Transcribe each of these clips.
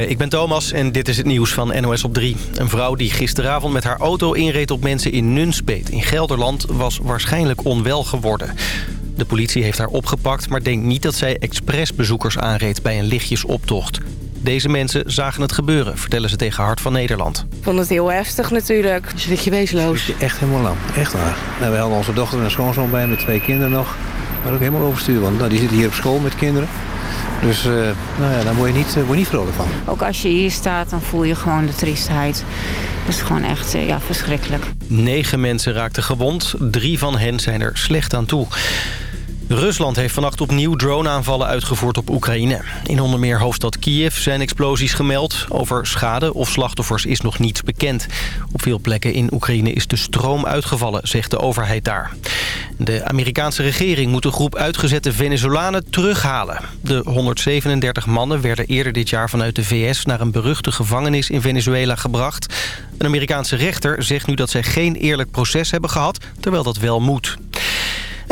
Eh, ik ben Thomas en dit is het nieuws van NOS op 3. Een vrouw die gisteravond met haar auto inreed op mensen in Nunspeet in Gelderland... was waarschijnlijk onwel geworden. De politie heeft haar opgepakt, maar denkt niet dat zij bezoekers aanreed bij een lichtjesoptocht. Deze mensen zagen het gebeuren, vertellen ze tegen Hart van Nederland. Ik vond het heel heftig natuurlijk. Je ligt je wezenloos. Je echt helemaal lam, echt waar. Nou, we hadden onze dochter en schoonzoon bij met twee kinderen nog. Maar ook helemaal overstuur, want nou, die zitten hier op school met kinderen. Dus eh, nou ja, daar word je, niet, uh, je niet vrolijk van. Ook als je hier staat, dan voel je gewoon de triestheid. Dat is gewoon echt eh, ja, verschrikkelijk. Negen mensen raakten gewond. Drie van hen zijn er slecht aan toe. Rusland heeft vannacht opnieuw droneaanvallen uitgevoerd op Oekraïne. In onder meer hoofdstad Kiev zijn explosies gemeld. Over schade of slachtoffers is nog niets bekend. Op veel plekken in Oekraïne is de stroom uitgevallen, zegt de overheid daar. De Amerikaanse regering moet een groep uitgezette Venezolanen terughalen. De 137 mannen werden eerder dit jaar vanuit de VS... naar een beruchte gevangenis in Venezuela gebracht. Een Amerikaanse rechter zegt nu dat zij geen eerlijk proces hebben gehad... terwijl dat wel moet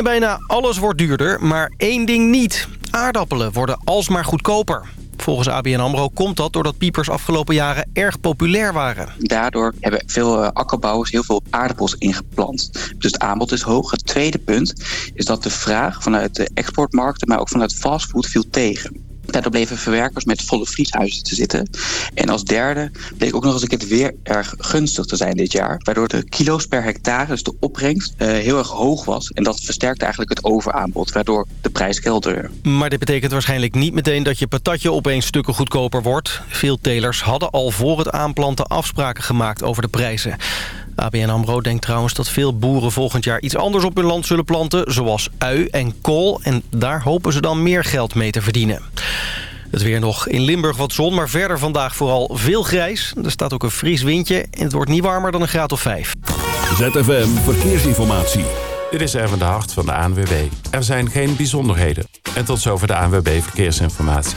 bijna alles wordt duurder, maar één ding niet. Aardappelen worden alsmaar goedkoper. Volgens ABN AMRO komt dat doordat piepers afgelopen jaren erg populair waren. Daardoor hebben veel eh, akkerbouwers heel veel aardappels ingeplant. Dus het aanbod is hoog. Het tweede punt is dat de vraag vanuit de exportmarkten... maar ook vanuit fastfood viel tegen. Daardoor bleven verwerkers met volle vrieshuizen te zitten. En als derde bleek ook nog eens een keer het weer erg gunstig te zijn dit jaar. Waardoor de kilo's per hectare, dus de opbrengst, eh, heel erg hoog was. En dat versterkte eigenlijk het overaanbod, waardoor de prijs kelderde. Maar dit betekent waarschijnlijk niet meteen dat je patatje opeens stukken goedkoper wordt. Veel telers hadden al voor het aanplanten afspraken gemaakt over de prijzen. ABN AMRO denkt trouwens dat veel boeren volgend jaar iets anders op hun land zullen planten... zoals ui en kool en daar hopen ze dan meer geld mee te verdienen. Het weer nog in Limburg wat zon, maar verder vandaag vooral veel grijs. Er staat ook een fris windje en het wordt niet warmer dan een graad of 5. ZFM Verkeersinformatie. Dit is even de Hart van de ANWB. Er zijn geen bijzonderheden. En tot zover de ANWB Verkeersinformatie.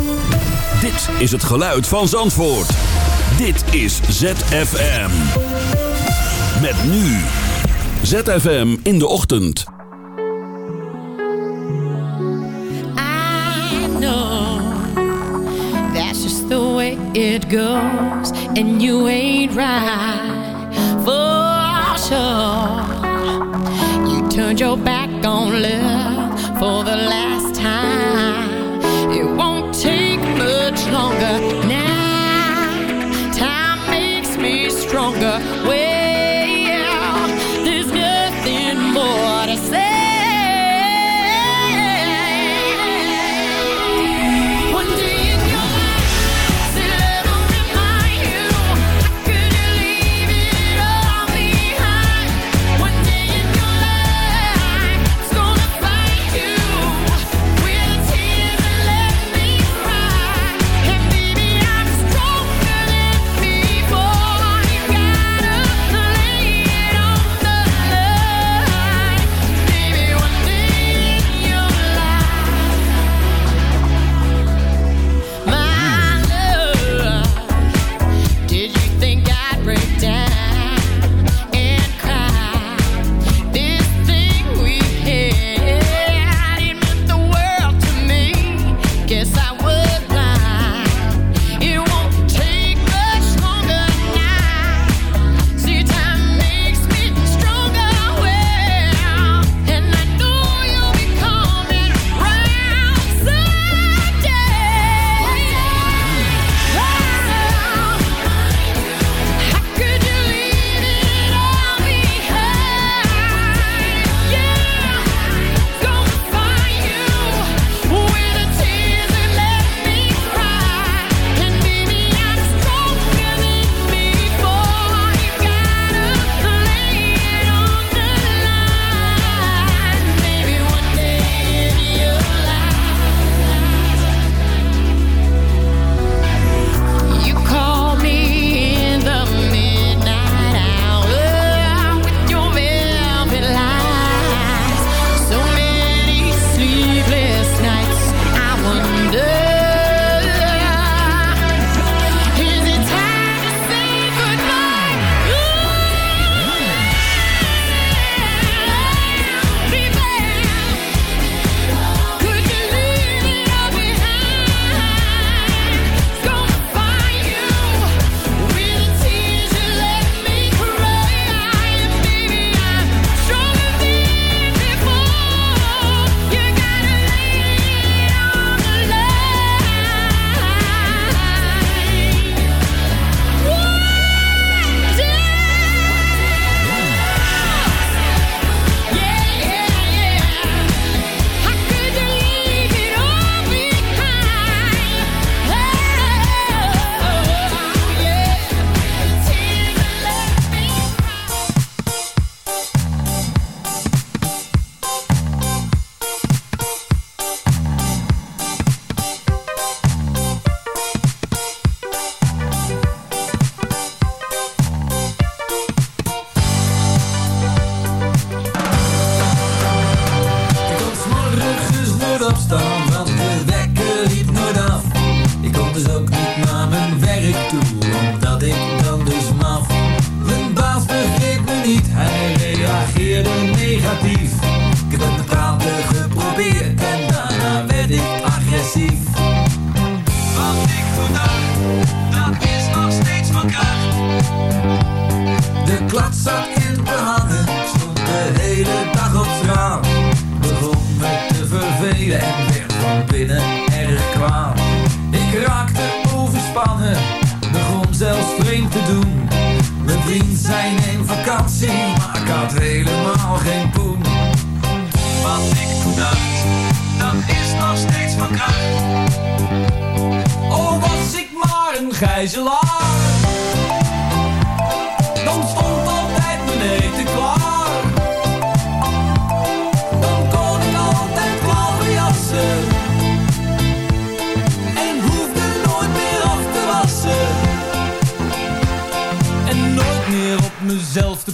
Dit is het geluid van Zandvoort. Dit is ZFM. Met nu. ZFM in de ochtend. I know. That's just the way it goes. And you ain't right. For sure. You turned your back on love. For the last time. that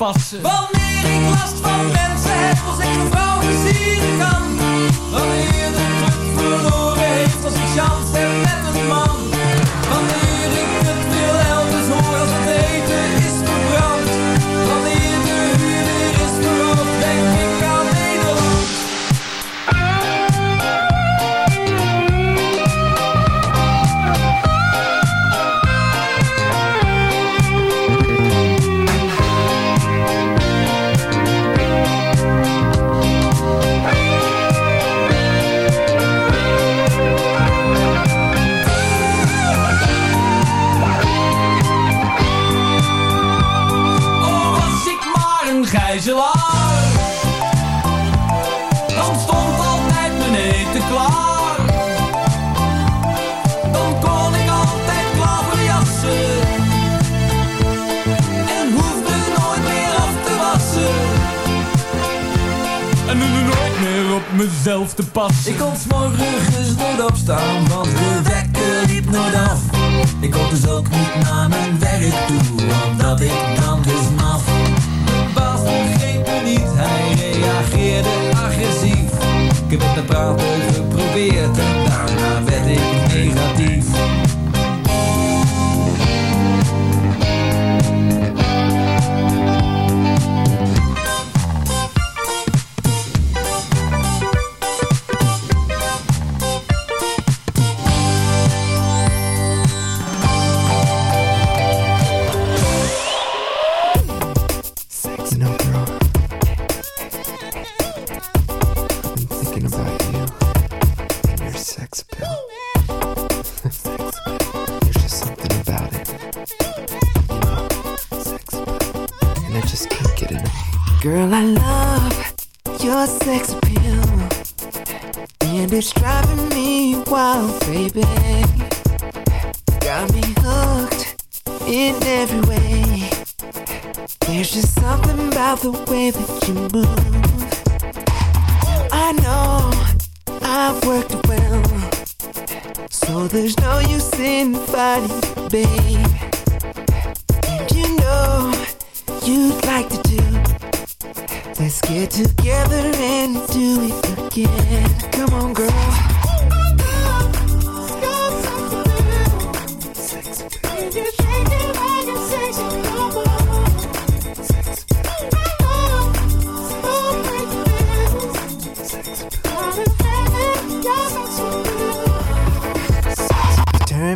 Wanneer ik last van mensen heb, als ik een vrouw plezieren kan. Dan mezelf te Ik kon s'morgens nooit opstaan, want de wekker liep nooit af. Ik kon dus ook niet naar mijn werk toe, omdat ik dan dus maf. Baas begreep niet, hij reageerde agressief. Ik heb met hem praten geprobeerd en daarna werd ik negatief.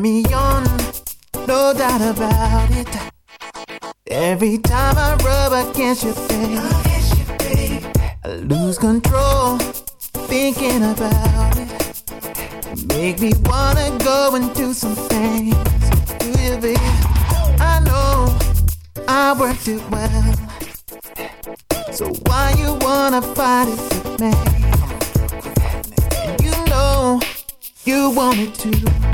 me on, no doubt about it. Every time I rub against your face, you, I lose control thinking about it. Make me wanna go and do some things to you, babe. I know I worked it well, so why you wanna fight it with me? You know you wanted to.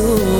to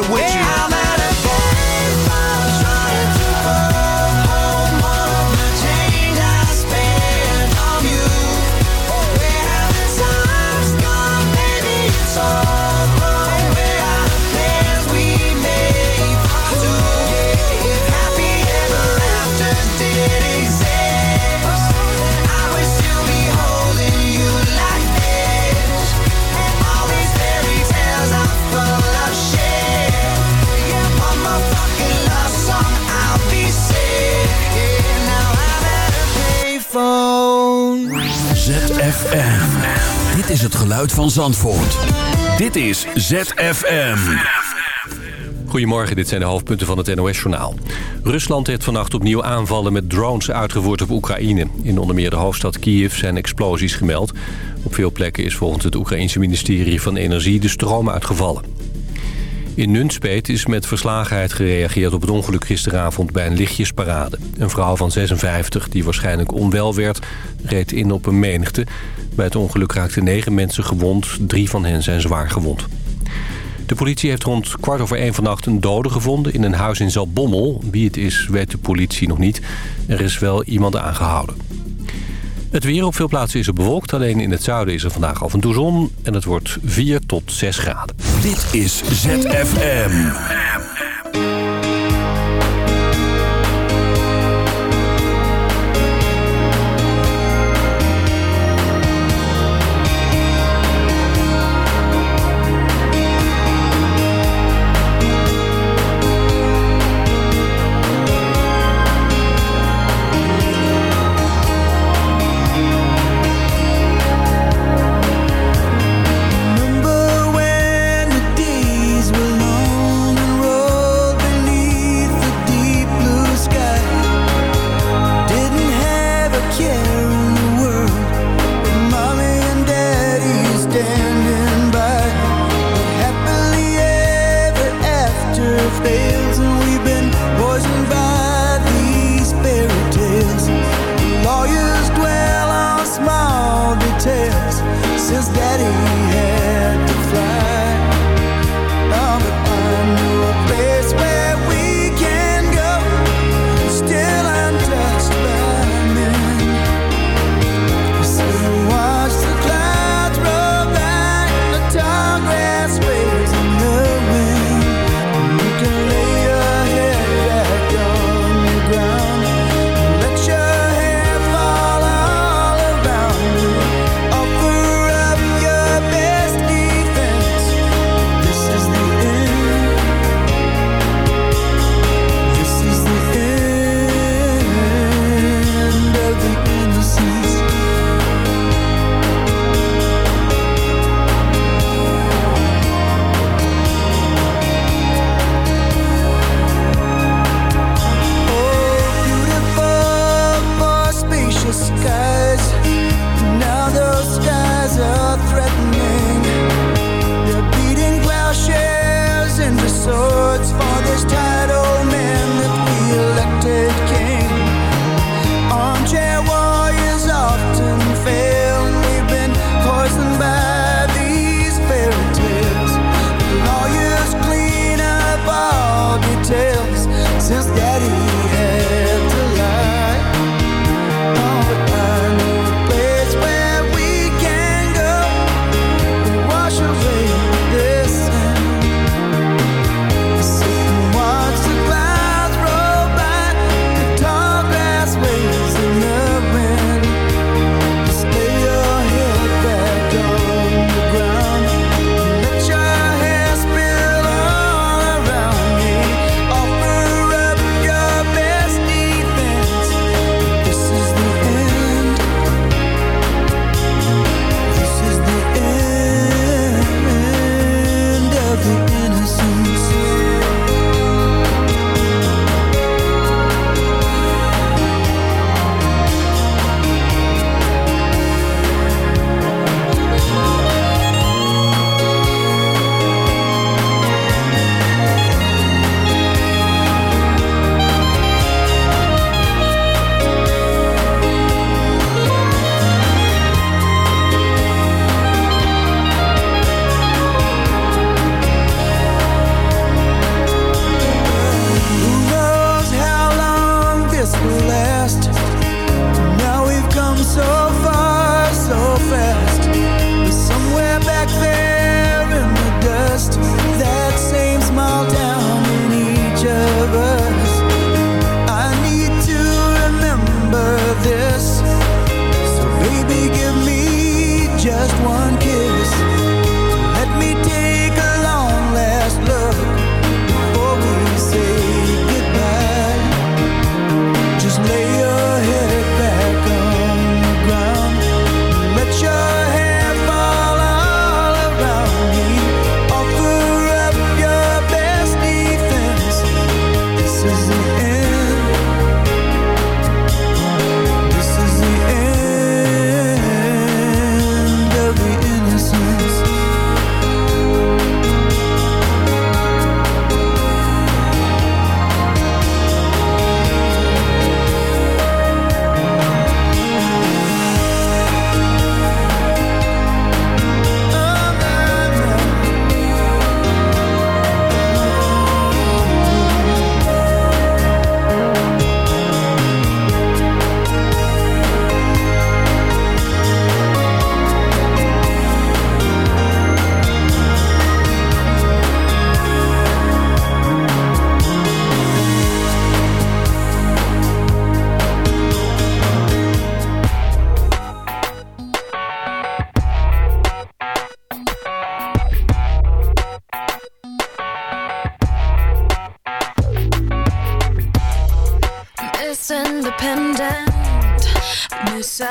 get with you. Hey, ZFM. Dit is het geluid van Zandvoort. Dit is ZFM. Goedemorgen, dit zijn de hoofdpunten van het NOS-journaal. Rusland heeft vannacht opnieuw aanvallen met drones uitgevoerd op Oekraïne. In onder meer de hoofdstad Kiev zijn explosies gemeld. Op veel plekken is volgens het Oekraïense ministerie van Energie de stroom uitgevallen. In Nunspeet is met verslagenheid gereageerd op het ongeluk gisteravond bij een lichtjesparade. Een vrouw van 56, die waarschijnlijk onwel werd, reed in op een menigte. Bij het ongeluk raakten negen mensen gewond, drie van hen zijn zwaar gewond. De politie heeft rond kwart over één vannacht een dode gevonden in een huis in Zalbommel. Wie het is, weet de politie nog niet. Er is wel iemand aangehouden. Het weer op veel plaatsen is er bewolkt. Alleen in het zuiden is er vandaag af en toe zon. En het wordt 4 tot 6 graden. Dit is ZFM.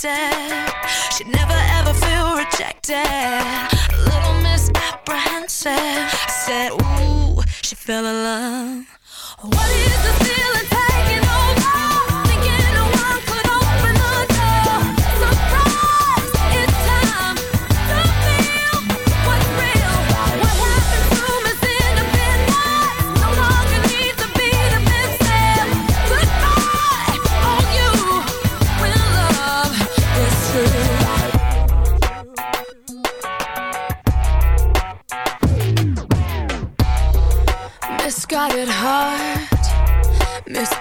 connected. she never ever feel rejected. A little misapprehensive. I said, Ooh, she fell in love. What is the feeling?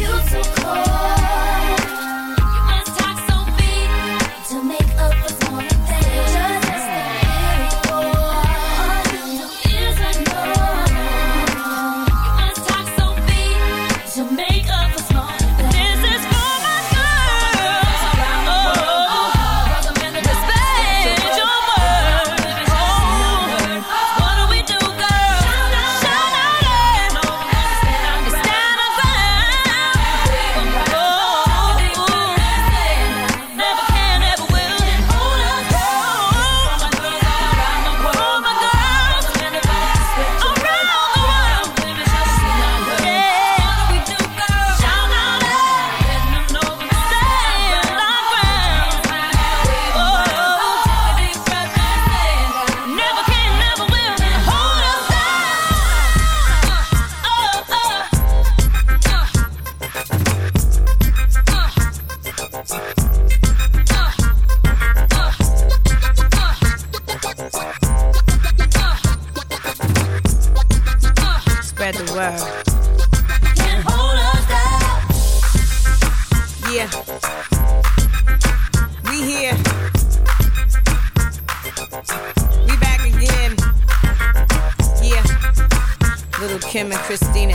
You're so cold. him and Christina